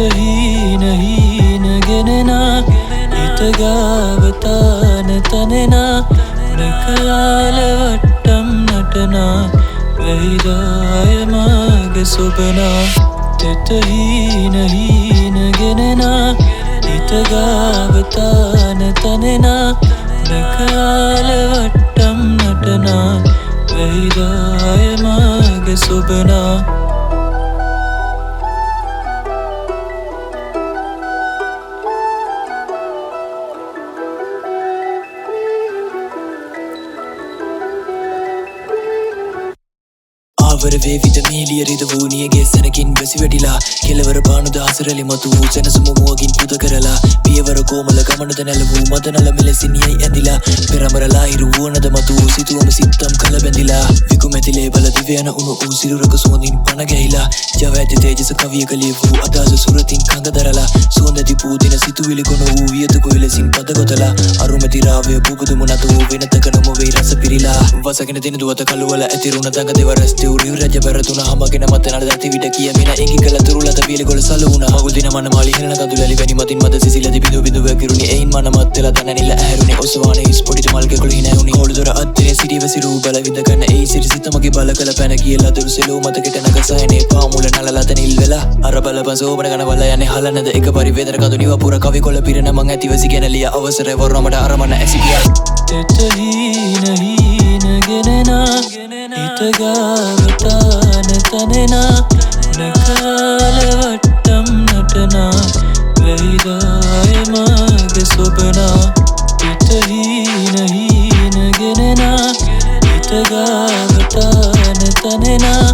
තෙතහීන හීනගෙනෙනා හිතගාවතාන තනෙනා නකයාලවට්ටම් නටනා වෙහිදායමාගේ සොබනා තෙතහීන හීනගෙනෙනා හිතගාවතාන තනෙනා නකයාලවට්ටම් නටනා වෙහිදායමාගේ සොබනා ආවරවේ විද මීලියරිද වූනියගේ සැනකින් බැසි වැඩිලා. කෙලවර පානුද හසරලි මතු වූ සැනසුමුමුවගින් පුද කරලා. පියවර කෝමල ගමනද නැල වූ මදනල මෙලෙසිනියයි ඇඳිලා. පෙරමරලා හිරු වුවනද මතු වූ සිතුවම සිත්තම් කළ බැඳිලා. විකුමැතිලේ බල දිවයන උණු වූ සිරුරක සුවඳින් පණ ගැහිලා. ජව ඇති තේජස කවිය කලිය වූ අදහස සුරතින් කඟ දරලා. සුවඳ තිබූ දින සිතුවිලි කොන වූ වියතකු විලසින් පද ගොතලා. අරුමැති රාවය පුබුදුම නත වූ වෙනතක නොමවෙයි රස පිරිලා. වසගෙන දින දුවත කළුවල ඇතිරුණ දඟ දෙවරස් තෙවරිය රජ පැරතුන හමගෙන මත නඩ දැති විට කියමින එහි කළ තුරුලත පියලි ගොල සලුණ මගුල් දින මන මාලි හෙලන කඳුලලි වැනි මතින් මද සිසිලදි බිඳු බිඳු වැකිරුණි එයින් මන මත්තල තන නිල ඇහැරුණි. ඔසවානේ හිස් පොඩිට මල් කෙකුළු හිනැවුණි හොළු දොර අත්දිනේ සිටිව සිරූ බල විඳ ගන්න. එයි සිරි සිතමගේ බල කළ පැන කියලා දුරු සෙලූ මතකට නගසයනේ පාමුල නලලත නිල් වෙලා අර බලපන් සෝබන ගන වල යන්නේ හලනද? එක පරිවේදර කඳු නිව පුර කවි කොළ පිරෙන මං ඇතිවසි ගැනලිය අවසරය. වරමට අරමන ඇසිගිය තෙතහීන හීනගෙනෙනා හිතගාවතාන තනෙනා. නකාලවට්ටම් නටනා වෙහිදායමාගේ සොබනා හිතහීන හීනගෙනෙනා හිතගාවතාන තනෙනා